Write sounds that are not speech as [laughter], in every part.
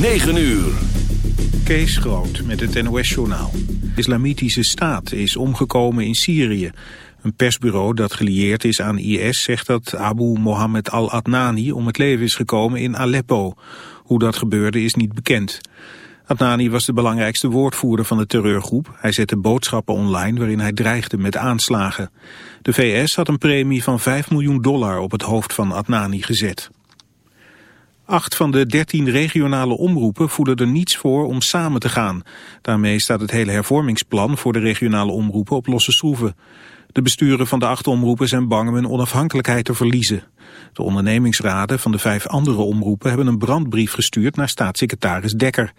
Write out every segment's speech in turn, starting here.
9 uur. Kees Groot met het NOS-journaal. Islamitische Staat is omgekomen in Syrië. Een persbureau dat gelieerd is aan IS zegt dat Abu Mohammed al-Adnani om het leven is gekomen in Aleppo. Hoe dat gebeurde is niet bekend. Adnani was de belangrijkste woordvoerder van de terreurgroep. Hij zette boodschappen online waarin hij dreigde met aanslagen. De VS had een premie van 5 miljoen dollar op het hoofd van Adnani gezet. Acht van de dertien regionale omroepen voelen er niets voor om samen te gaan. Daarmee staat het hele hervormingsplan voor de regionale omroepen op losse schroeven. De besturen van de acht omroepen zijn bang om hun onafhankelijkheid te verliezen. De ondernemingsraden van de vijf andere omroepen hebben een brandbrief gestuurd naar staatssecretaris Dekker.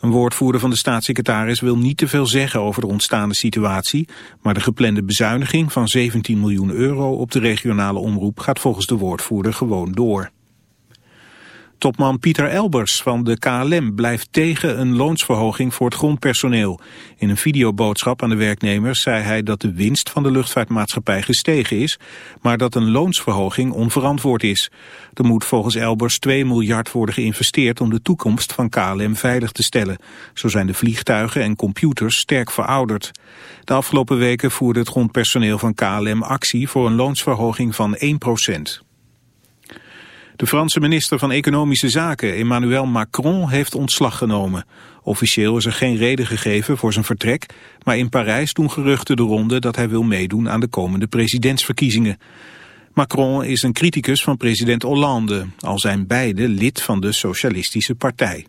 Een woordvoerder van de staatssecretaris wil niet te veel zeggen over de ontstaande situatie, maar de geplande bezuiniging van 17 miljoen euro op de regionale omroep gaat volgens de woordvoerder gewoon door. Topman Pieter Elbers van de KLM blijft tegen een loonsverhoging voor het grondpersoneel. In een videoboodschap aan de werknemers zei hij dat de winst van de luchtvaartmaatschappij gestegen is, maar dat een loonsverhoging onverantwoord is. Er moet volgens Elbers 2 miljard worden geïnvesteerd om de toekomst van KLM veilig te stellen. Zo zijn de vliegtuigen en computers sterk verouderd. De afgelopen weken voerde het grondpersoneel van KLM actie voor een loonsverhoging van 1 procent. De Franse minister van Economische Zaken, Emmanuel Macron, heeft ontslag genomen. Officieel is er geen reden gegeven voor zijn vertrek, maar in Parijs doen geruchten de ronde dat hij wil meedoen aan de komende presidentsverkiezingen. Macron is een criticus van president Hollande, al zijn beide lid van de Socialistische Partij.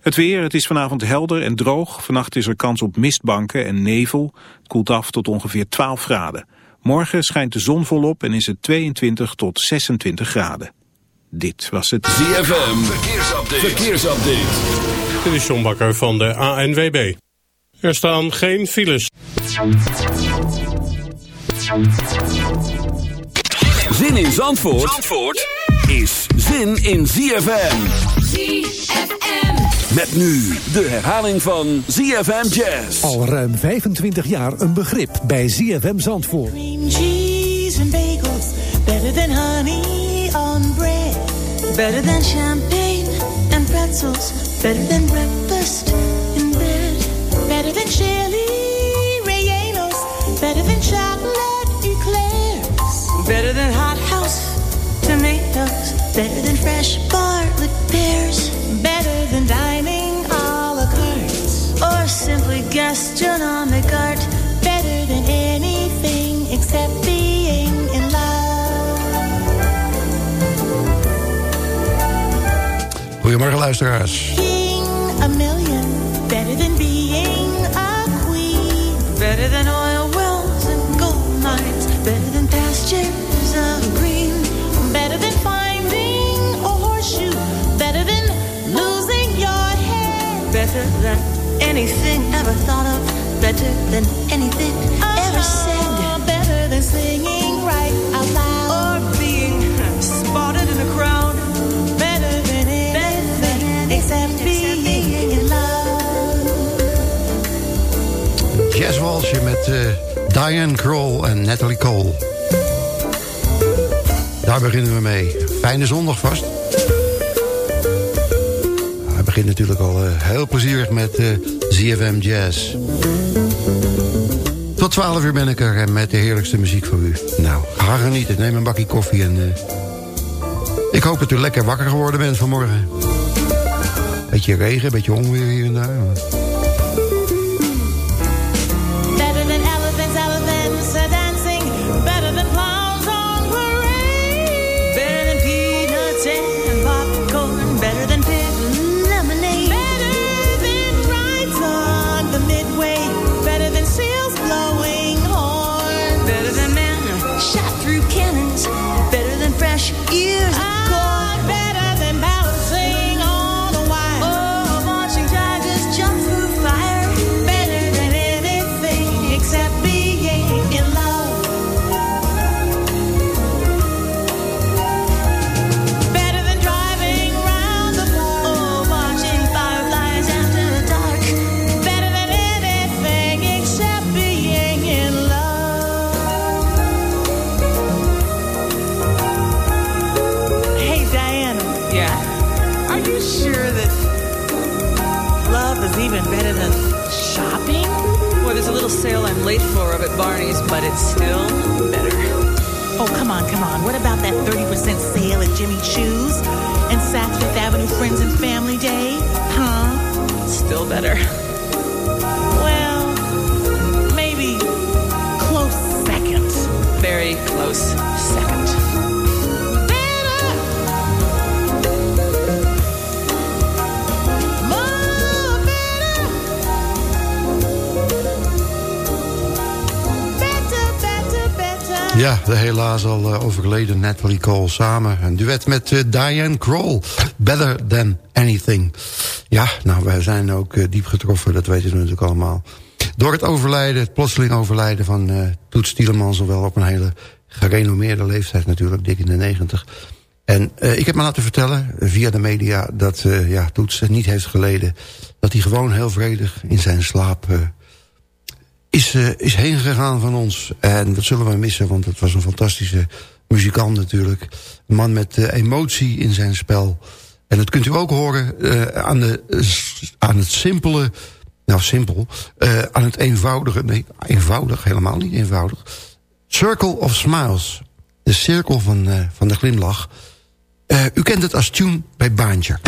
Het weer, het is vanavond helder en droog. Vannacht is er kans op mistbanken en nevel. Het koelt af tot ongeveer 12 graden. Morgen schijnt de zon volop en is het 22 tot 26 graden. Dit was het ZFM Verkeersupdate. Verkeersupdate. Dit is John Bakker van de ANWB. Er staan geen files. Zin in Zandvoort, Zandvoort is zin in ZFM. ZFM. Met nu de herhaling van ZFM Jazz. Al ruim 25 jaar een begrip bij ZFM Zandvoort. Cream cheese and bagels, better than honey on bread. Better than champagne and pretzels, better than breakfast in bed. Better than chili rellenos, better than chocolate eclairs. Better than hot house tomatoes, better than fresh garlic pears. Better than dining a la carte, or simply gastronomic art. Better than anything except being in love. Goedemorgen luisteraars. Being a million, better than being a queen. Better than oil wells and gold mines. Better than pastures Better than anything ever thought of. Better than anything ever said. Better than singing right out loud. Or being spotted in a crowd. Better than anything except being in love. Jazzwalsje met eh, Diane Kroll en Natalie Cole. Daar beginnen we mee. Fijne zondag vast. Begint natuurlijk al eh, heel plezierig met eh, ZFM Jazz. Tot 12 uur ben ik er met de heerlijkste muziek voor u. Nou, ga genieten. Neem een bakje koffie en... eh, ik hoop dat u lekker wakker geworden bent vanmorgen. Beetje regen, beetje onweer hier en daar. At Barney's, but it's still better. Oh, come on, come on. What about that 30% sale at Jimmy Choo's and Saks Fifth Avenue Friends and Family Day? Huh? Still better. Well, maybe close second. Very close second. Ja, de helaas al eh, overleden Natalie Cole samen. Een duet met eh, Diane Kroll. Better Than Anything. Ja, nou, wij zijn ook eh, diep getroffen, dat weten we natuurlijk allemaal. Door het overlijden, het plotseling overlijden van eh Toets Tielemans... zowel op een hele gerenommeerde leeftijd natuurlijk, dik in de negentig. En ik heb me laten vertellen, via de media... dat ja, Toets niet heeft geleden. Dat hij gewoon heel vredig in zijn slaap... is, eh, is heen gegaan van ons. En dat zullen we missen, want het was een fantastische muzikant natuurlijk. Een man met eh, emotie in zijn spel. En dat kunt u ook horen eh, aan, de, aan het simpele... Nou, simpel. aan het eenvoudige... Nee, eenvoudig, helemaal niet eenvoudig. Circle of Smiles. De cirkel van, van de glimlach. U kent het als tune bij Baantje.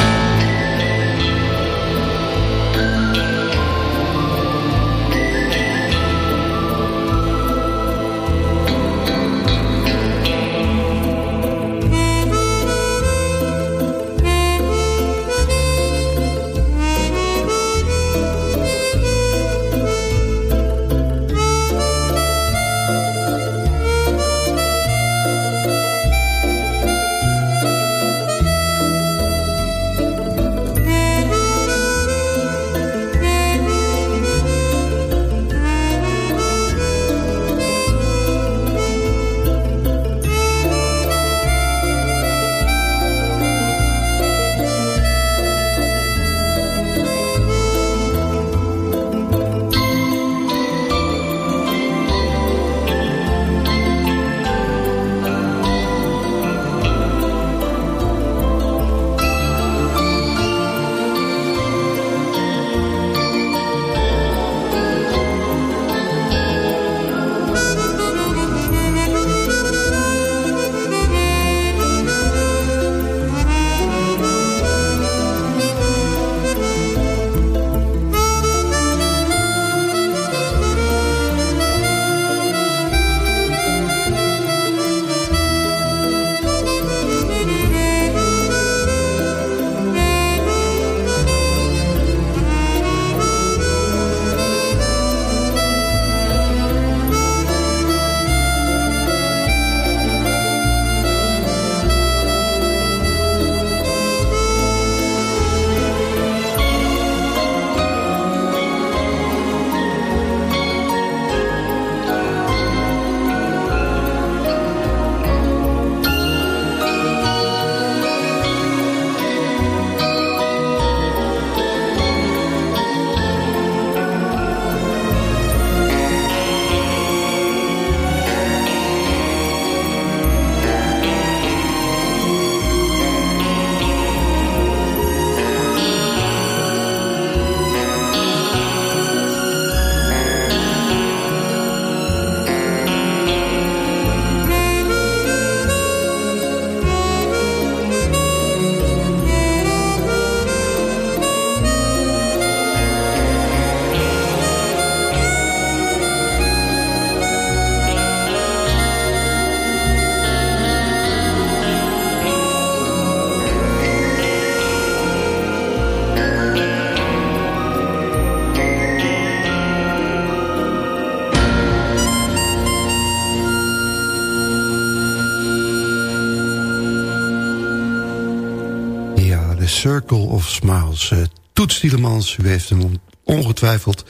Circle of Smiles. Uh, Toets u heeft hem on ongetwijfeld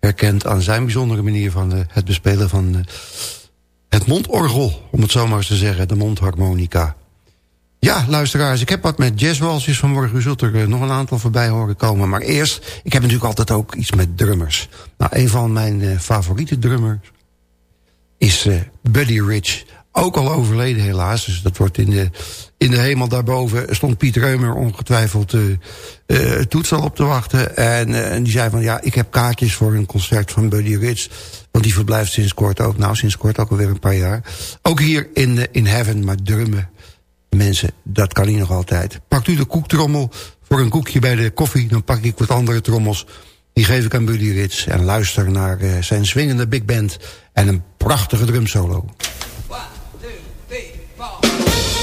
herkend... aan zijn bijzondere manier van uh, het bespelen van uh, het mondorgel... om het zo maar eens te zeggen, de mondharmonica. Ja, luisteraars, ik heb wat met jazzwalsjes vanmorgen. U zult er nog een aantal voorbij horen komen. Maar eerst, ik heb natuurlijk altijd ook iets met drummers. Nou, een van mijn favoriete drummers is Buddy Rich... ook al overleden helaas. Dus dat wordt in de, in de hemel daarboven... stond Piet Reumer ongetwijfeld uh, uh, toetsel op te wachten. En, uh, en die zei van, ja, ik heb kaartjes voor een concert van Buddy Rich. Want die verblijft sinds kort ook, nou sinds kort ook alweer een paar jaar. Ook hier in, in Heaven, maar drummen. Mensen, dat kan hij nog altijd. Pakt u de koektrommel voor een koekje bij de koffie... dan pak ik wat andere trommels... Die geef ik aan Buddy Rits en luister naar zijn swingende big band en een prachtige drumsolo. Whoa.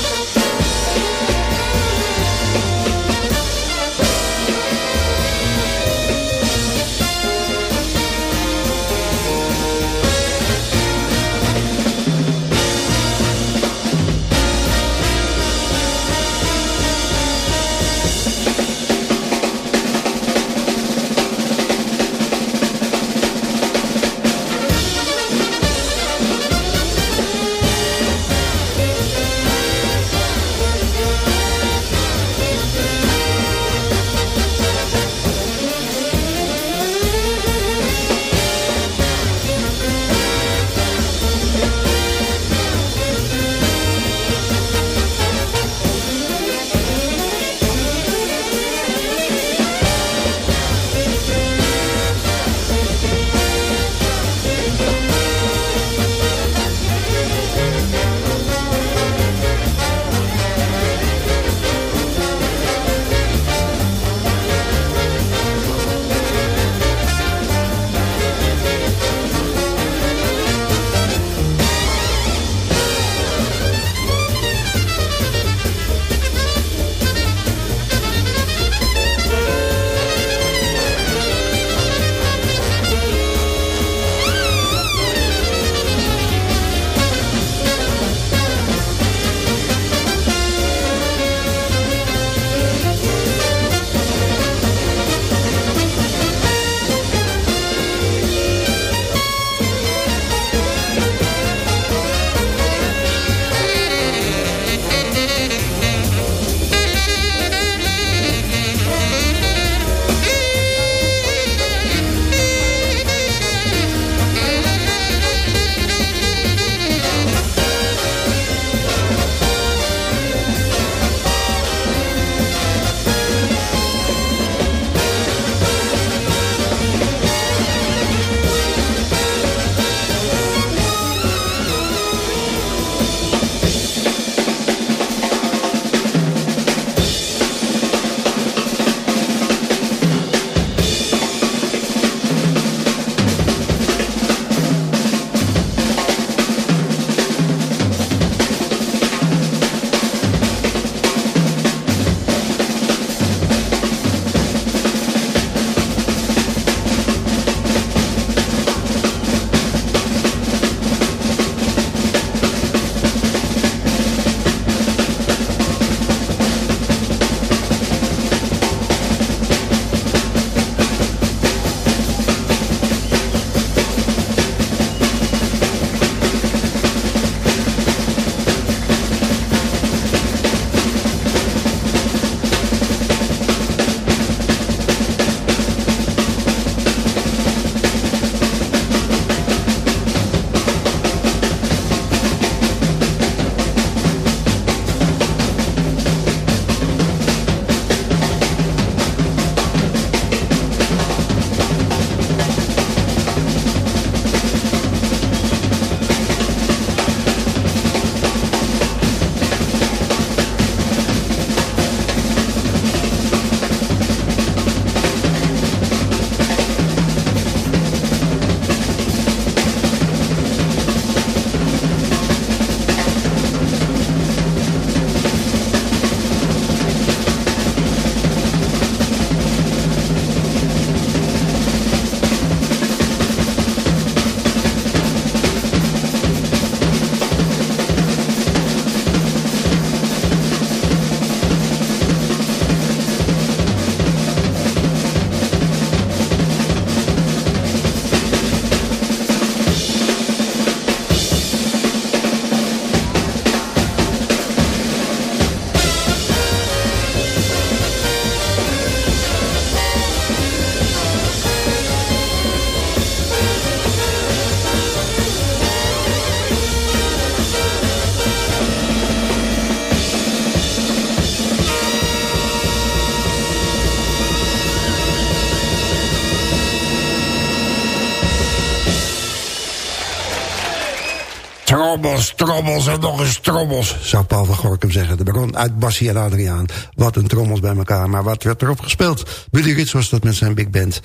Trommels, trommels en nog eens trommels, zou Paul van Gorkum zeggen. De begon uit Bassie en Adriaan. Wat een trommels bij elkaar. Maar wat werd erop gespeeld? Billy Rits was dat met zijn big band.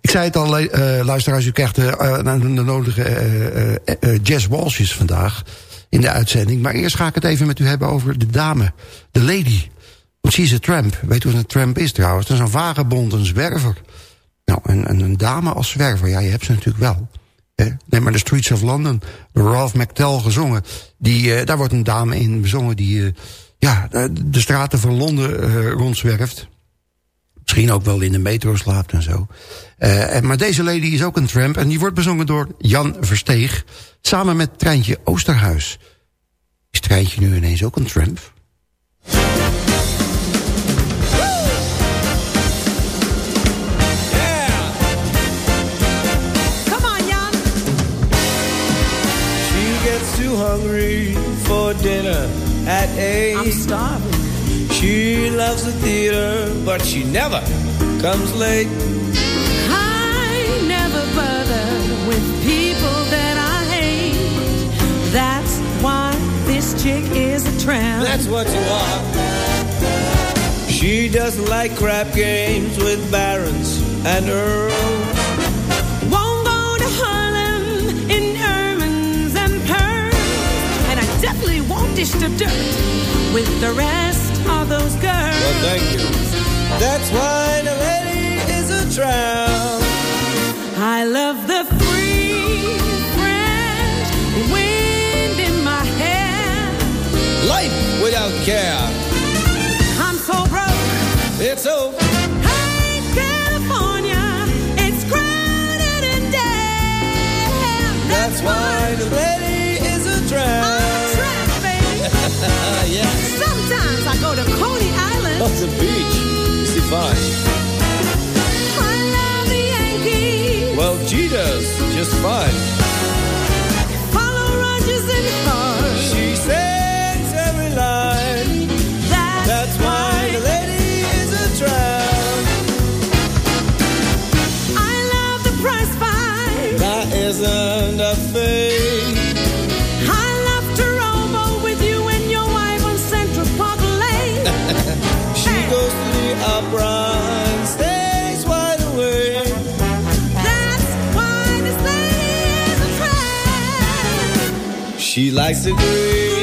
Ik zei het al, uh, luisteraars, u krijgt uh, de nodige uh, jazz walsjes vandaag in de uitzending. Maar eerst ga ik het even met u hebben over de dame, de lady. Want she is tramp. Weet u wat een tramp is trouwens? Dat is een vagebond, een zwerver. Nou, en, en een dame als zwerver, ja, je hebt ze natuurlijk wel. Neem maar de Streets of London, Ralph McTell gezongen. Die, uh, daar wordt een dame in bezongen die uh, ja, de straten van Londen uh, rondzwerft. Misschien ook wel in de metro slaapt en zo. En, maar deze lady is ook een tramp en die wordt bezongen door Jan Versteeg... samen met Treintje Oosterhuis. Is Treintje nu ineens ook een tramp? Hungry for dinner at eight. I'm starving. She loves the theater, but she never comes late. I never bother with people that I hate. That's why this chick is a tramp. That's what you are. She doesn't like crap games with barons and earls. Dish of dirt with the rest of those girls. Well, thank you. That's why the lady is a tramp. I love the free, fresh wind in my hair. Life without care. The beach. Is he fine? I love the Yankees. Well, Jeter's just fine. likes to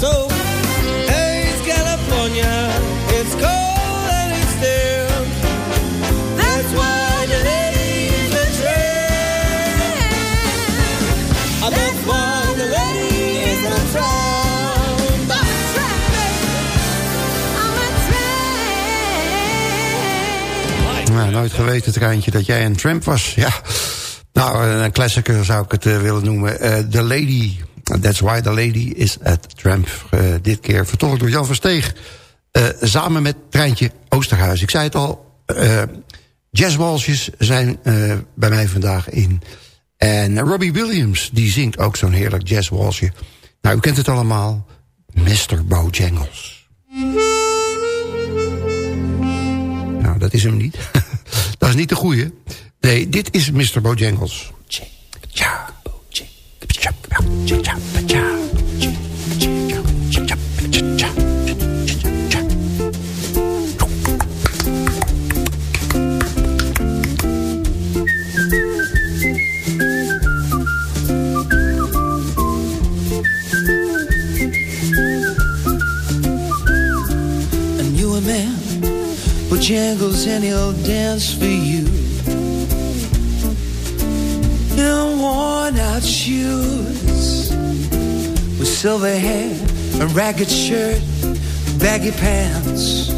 all. Hey, it's California. It's cold and it's still. That's why the lady's a tramp. That's why the lady is a tramp. Nou, nooit geweten, Treintje, dat jij een tramp was. Ja. Nou, een klassieker zou ik het uh, willen noemen. Uh, the Lady, That's Why the Lady is a Tramp. Uh, dit keer vertolkt door Jan Versteeg. samen met Treintje Oosterhuis. Ik zei het al, jazzwalsjes zijn bij mij vandaag in. En Robbie Williams, die zingt ook zo'n heerlijk jazzwalsje. Nou, u kent het allemaal. Mr. Bojangles. Nou, dat is hem niet. [laughs] dat is niet de goeie. Nee, dit is Mr. Bojangles. Jangles and he'll dance for you. In worn out shoes with silver hair, and ragged shirt, baggy pants.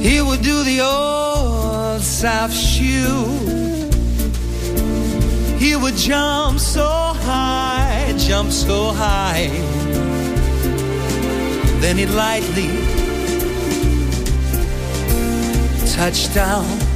He would do the old South shoe. He would jump so high, jump so high. Then he'd lightly touch down.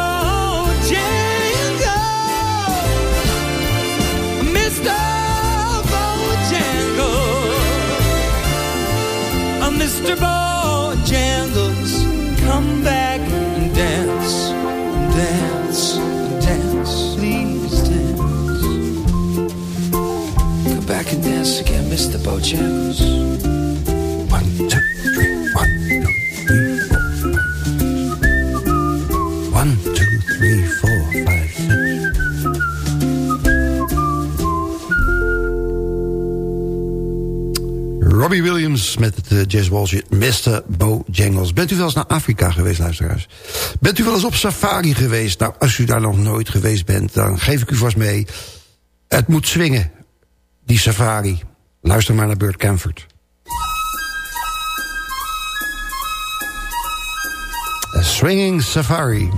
uh, jazzwalsje Mr. Bojangles. Bent u wel eens naar Afrika geweest, luisteraars? Bent u wel eens op safari geweest? Nou, als u daar nog nooit geweest bent, dan geef ik u vast mee. Het moet swingen, die safari. Luister maar naar Burt Camford. A swinging safari.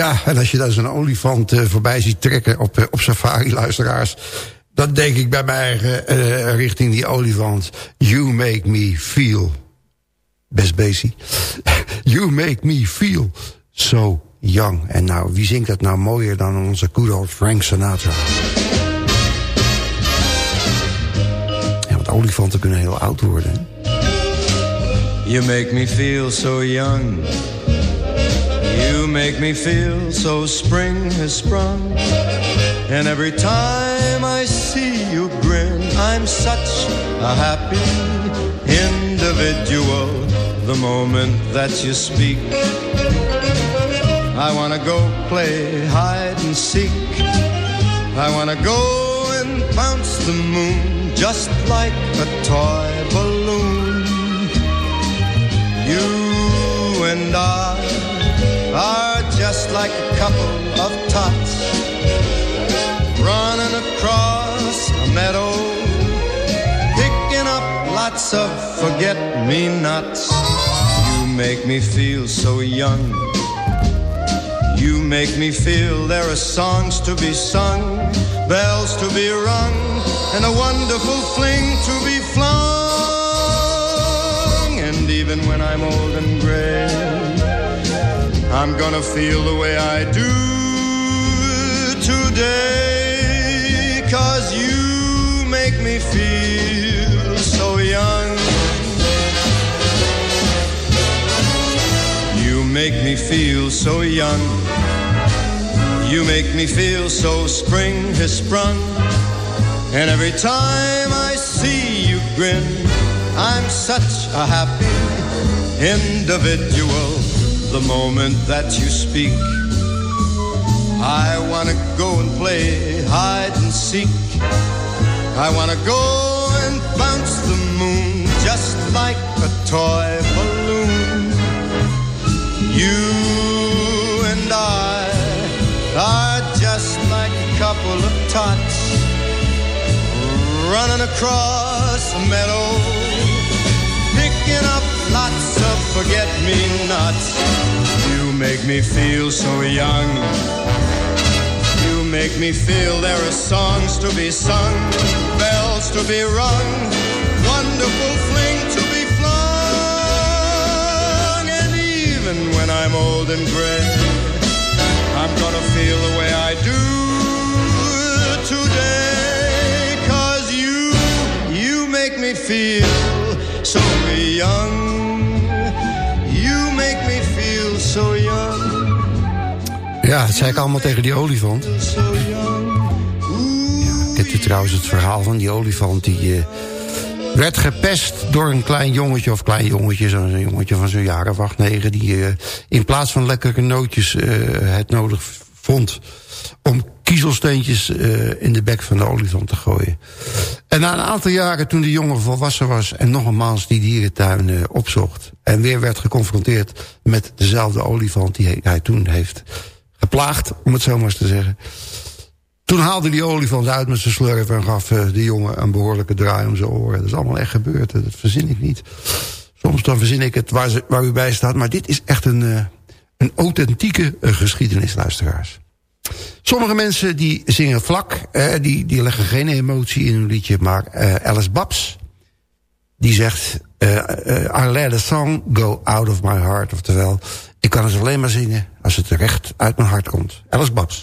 Ja, en als je dan zo'n olifant uh, voorbij ziet trekken op, uh, op safari-luisteraars... dan denk ik bij mij uh, richting die olifant... You make me feel... Best basic. [laughs] you make me feel so young. En nou, wie zingt dat nou mooier dan onze good old Frank Sinatra? Ja, want olifanten kunnen heel oud worden. You make me feel so young... You make me feel so spring has sprung. And every time I see you grin, I'm such a happy individual. The moment that you speak, I wanna go play hide and seek. I wanna go and bounce the moon just like a toy balloon. You and I are just like a couple of tots running across a meadow, picking up lots of forget-me-nots. You make me feel so young. You make me feel there are songs to be sung, bells to be rung, and a wonderful fling to be flung. And even when I'm old and gray, I'm gonna feel the way I do today. Cause you make me feel so young. You make me feel so young. You make me feel so spring has sprung. And every time I see you grin, I'm such a happy individual the moment that you speak. I wanna go and play hide and seek. I wanna go and bounce the moon just like a toy balloon. You and I are just like a couple of tots running across a meadow, forget-me-nots. You make me feel so young. You make me feel there are songs to be sung, bells to be rung, wonderful fling to be flung. And even when I'm old and gray, I'm gonna feel the way I do today. Cause you, you make me feel so young. Ja, dat zei ik allemaal tegen die olifant. Ja, kent u trouwens het verhaal van die olifant... die uh, werd gepest door een klein jongetje of klein jongetje... zo'n jongetje van zo'n jaar of acht, negen... die uh, in plaats van lekkere nootjes uh, het nodig vond... om kiezelsteentjes uh, in de bek van de olifant te gooien. En na een aantal jaren, toen de jongen volwassen was... en nogmaals die dierentuin uh, opzocht... en weer werd geconfronteerd met dezelfde olifant... die hij, toen heeft geplaagd, om het zo maar eens te zeggen... Toen haalde die olifant uit met zijn slurf en gaf uh, de jongen een behoorlijke draai om zijn oren. Dat is allemaal echt gebeurd, dat verzin ik niet. Soms dan verzin ik het waar, ze, waar u bij staat, maar dit is echt een, een authentieke geschiedenis, luisteraars. Sommige mensen die zingen vlak, eh, die, die leggen geen emotie in hun liedje. Maar eh, Alice Babs, die zegt... Uh, uh, I let a song go out of my heart. Oftewel, ik kan het alleen maar zingen als het recht uit mijn hart komt. Alice Babs.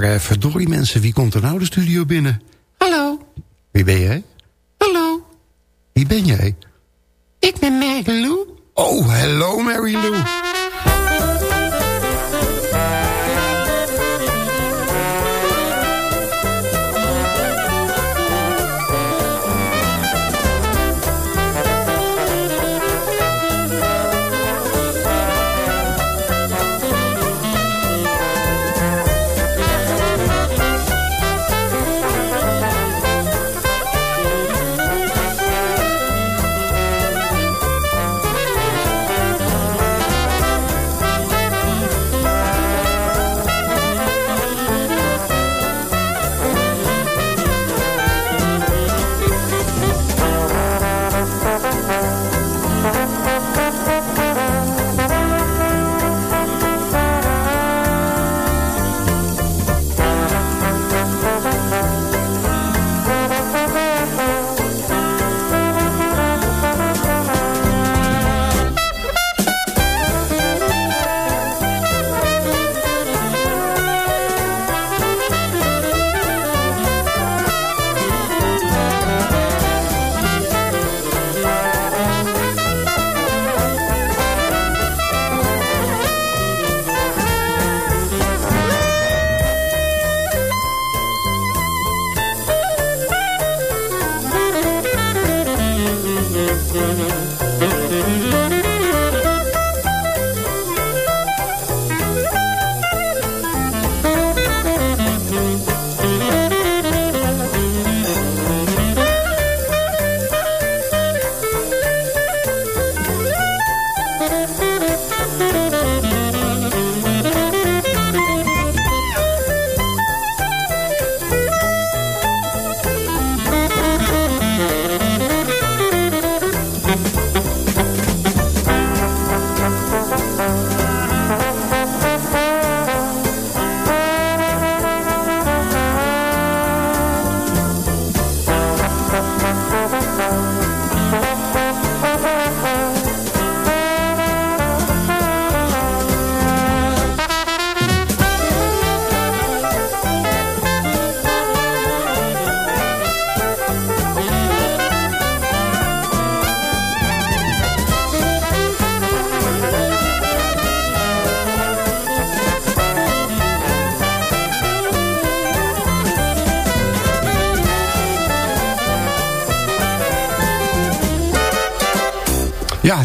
Maar verdorie mensen, wie komt er nou de studio binnen? Hallo. Wie ben jij?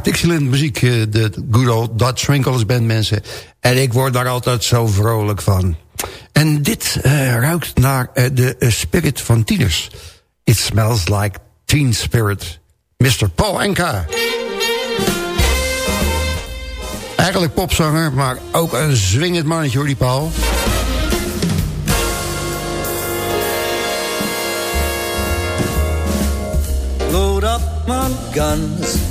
Dixieland muziek, eh, de good old Dutch Wrinkles Band mensen. En ik word daar altijd zo vrolijk van. En dit uh, ruikt naar uh, de spirit van tieners. It smells like teen spirit. Mr. Paul Enka. Eigenlijk popzanger, maar ook een zwingend mannetje hoor die Paul. Load up my guns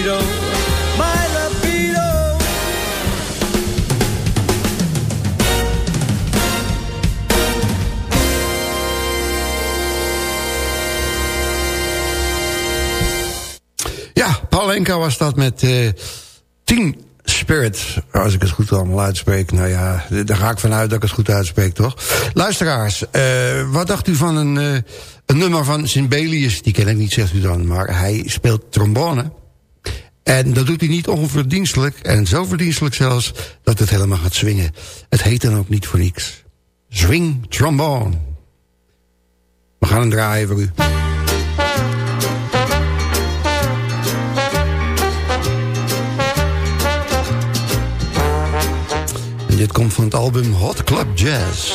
Mosquito, my libido. Ja, Paul Enka was dat met uh, tien Spirit, als ik het goed allemaal uitspreek. Nou ja, daar ga ik vanuit dat ik het goed uitspreek, toch? Luisteraars, uh, wat dacht u van een, uh, een nummer van Simbelius? Die ken ik niet, zegt u dan, maar hij speelt trombone. En dat doet hij niet onverdienstelijk, en zo verdienstelijk zelfs... dat het helemaal gaat swingen. Het heet dan ook niet voor niks. Swing trombone. We gaan hem draaien voor u. dit komt van het album Hot Club Jazz.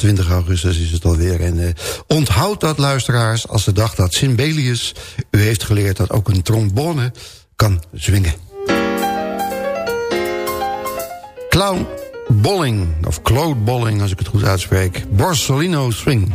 28 augustus is het alweer. En uh, onthoud dat, luisteraars, als de dag dat Simbelius u heeft geleerd... dat ook een trombone kan zwingen. Clown Bolling, of Claude Bolling, als ik het goed uitspreek. Borsolino Swing.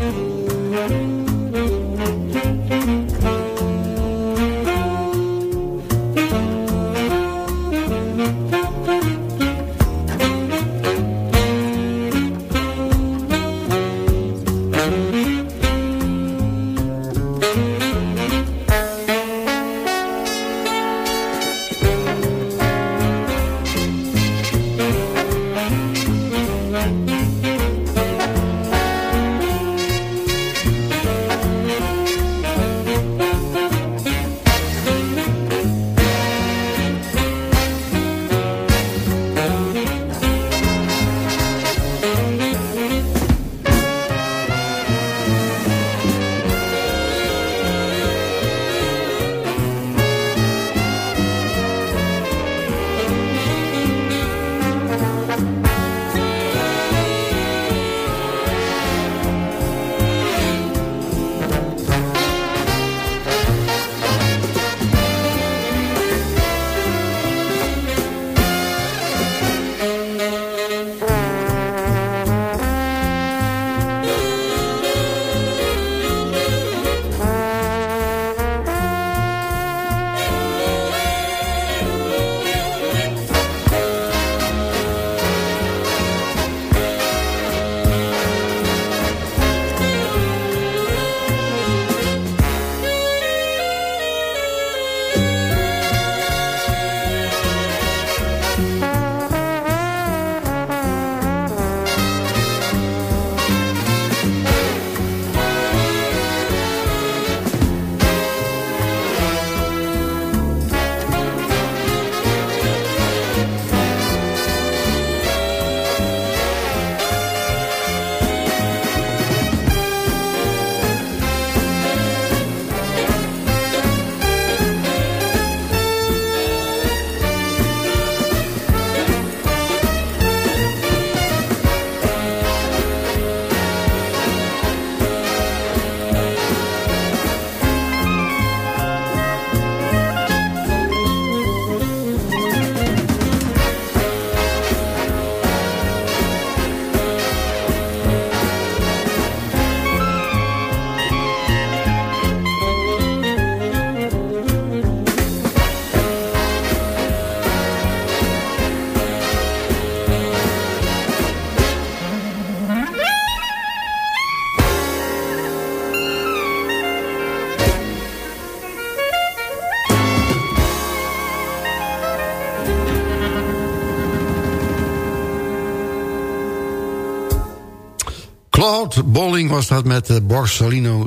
Claude Bolling was dat met uh,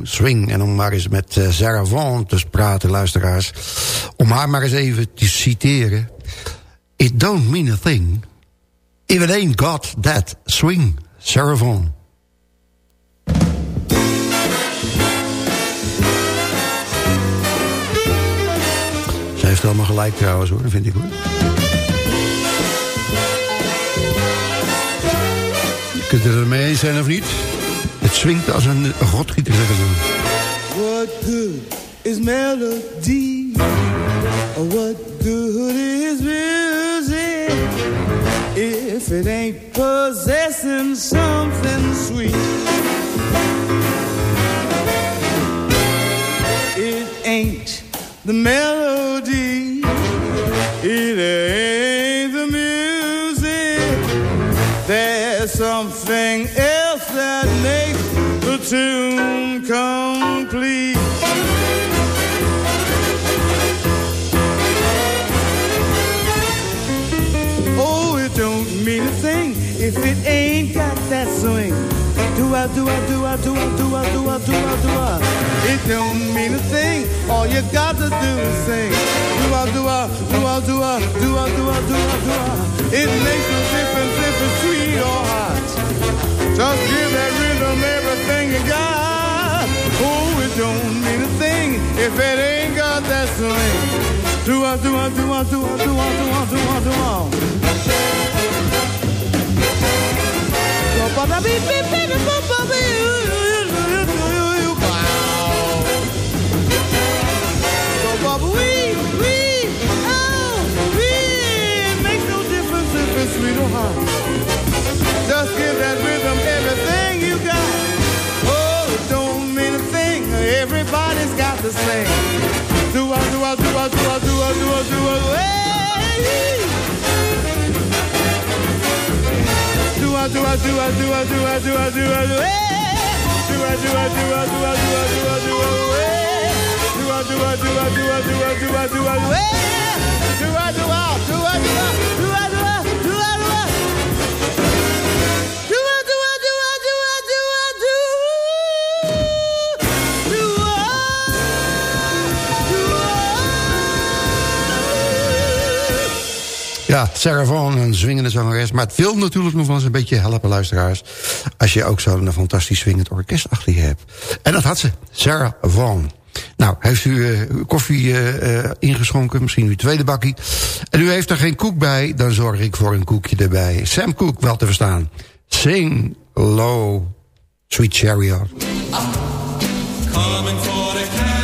Swing. En om maar eens met uh, te praten, luisteraars. Om haar maar eens even te citeren. It don't mean a thing if it ain't got that swing. Sarah Vaughan. Ze heeft allemaal gelijk trouwens hoor, vind ik hoor. Kunt het ermee eens zijn of niet. Swingt als een godgieter, zeggen ze. What good is melody? What good is music? If it ain't possessing something sweet. It ain't the melody. It ain't the music. There's something else tune complete. Oh, it don't mean a thing if it ain't got that swing. Do I, do I, do I, do I, do I, do I, do I, do I? It don't mean a thing. All you got to do is sing. Do I, do I, do I, do I, do I, do I, do I, do I? It makes no difference if it's sweet or hot. Just give that rhythm everything you got. Oh, it don't mean a thing if it ain't got that swing. Do I, do I, do I, do I, do I, do I, do I, do I? Just give that rhythm everything you got. Oh, it don't mean a thing. Everybody's got to sing. Do I, do I, do I, do I, do I, do I, do I, hey! Do I, do I, do I, do I, do I, do I, do I, do hey! Do I, do I, do I, do I, do I, do I, do hey! Do I, do I, do I, do I, do I, do I, do hey! Do I, do I, do I, do I, do I, do I, do Sarah Vaughan, een zwingende zangeres. Maar het wil natuurlijk nog wel eens een beetje helpen, luisteraars. Als je ook zo'n fantastisch swingend orkest achter je hebt. En dat had ze, Sarah Vaughan. Nou, heeft u uh, koffie uh, uh, ingeschonken, misschien uw tweede bakkie. En u heeft er geen koek bij, dan zorg ik voor een koekje erbij. Sam Cooke, wel te verstaan. Sing low, sweet chariot. Coming for to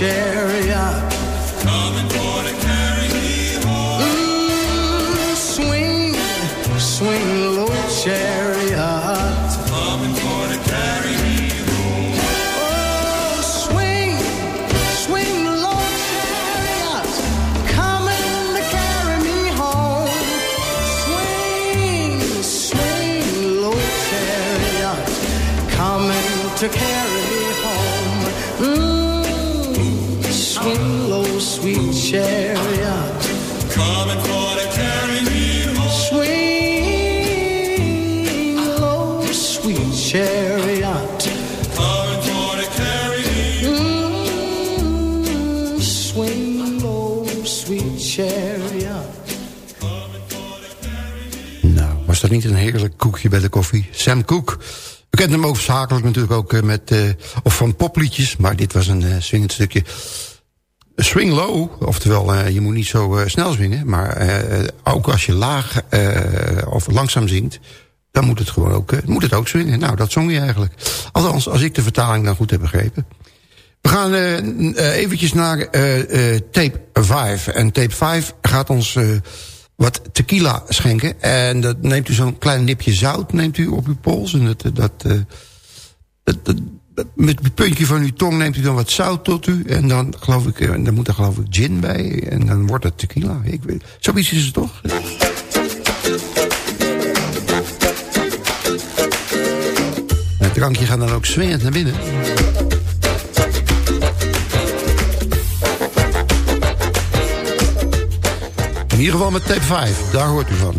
chariot. Coming for to carry me home. Mm, swing, swing low, chariot. Coming for to carry me home. Oh, swing, swing low, chariot. Coming to carry me home. Swing, swing low, chariot. Coming to carry een heerlijk koekje bij de koffie? Sam Cooke. We kent hem ook zakelijk natuurlijk ook eh, met... eh, of van popliedjes, maar dit was een eh, swingend stukje. Swing low, oftewel je moet niet zo snel swingen... maar ook als je laag of langzaam zingt... dan moet het gewoon ook, moet het ook swingen. Nou, dat zong je eigenlijk. Althans, als ik de vertaling dan goed heb begrepen. We gaan eventjes naar tape 5. En tape 5 gaat ons wat tequila schenken. En dat neemt u zo'n klein nipje zout neemt u op uw pols. En dat, dat, eh, dat, dat- met het puntje van uw tong neemt u dan wat zout tot u. En dan, geloof ik, eh, dan moet er geloof ik gin bij. En dan wordt het tequila. Ik weet, zoiets is het toch? Het drankje gaat dan ook zwingend naar binnen. In ieder geval met tape 5, daar hoort u van.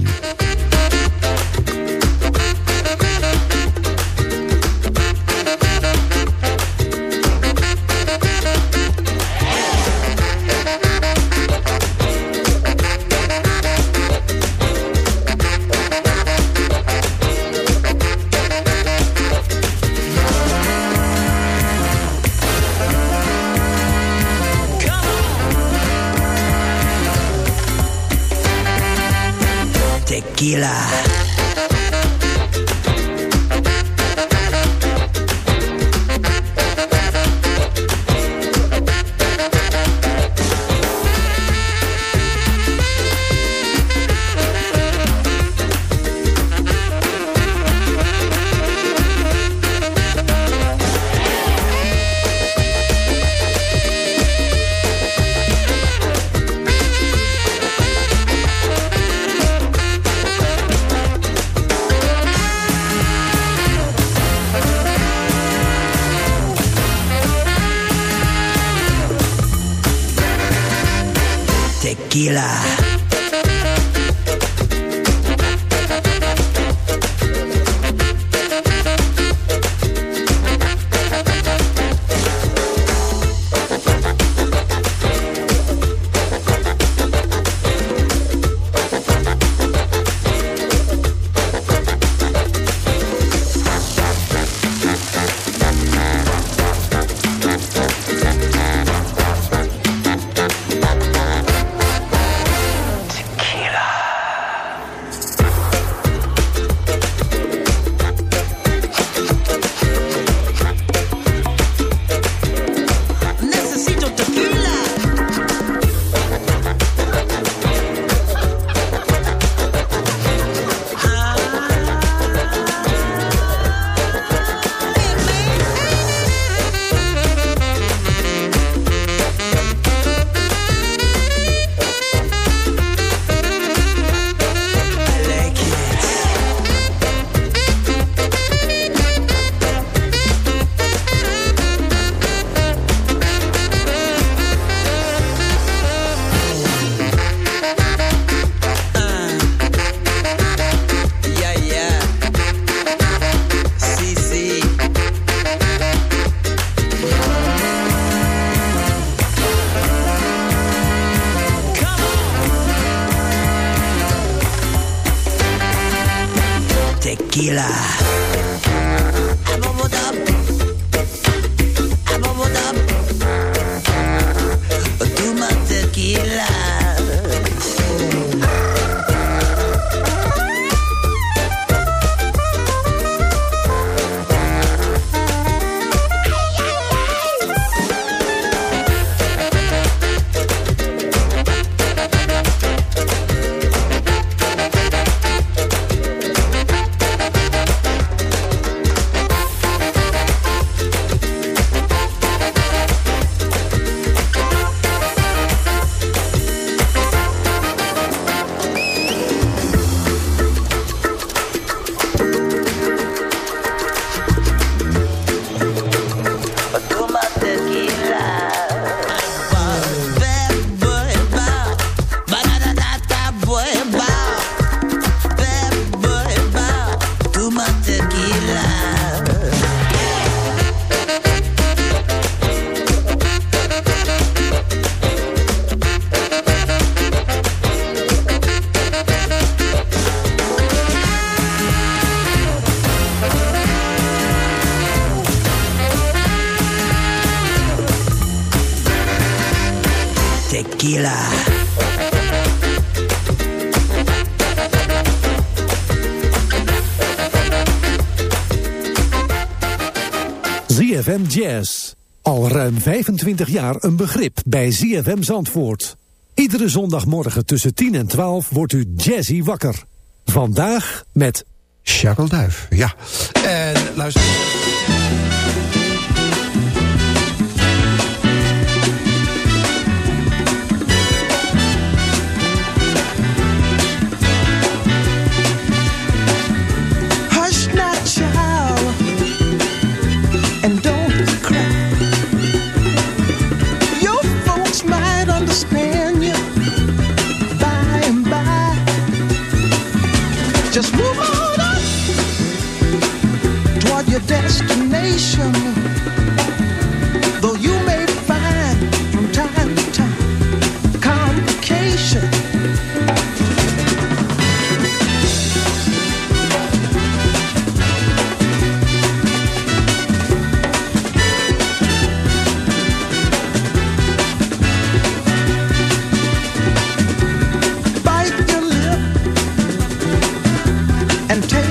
ZFM Jazz. Al ruim 25 jaar een begrip bij ZFM Zandvoort. Iedere zondagmorgen tussen 10 en 12 wordt u jazzy wakker. Vandaag met... Sjakelduif, ja. En luister... Just move on up toward your destination. and take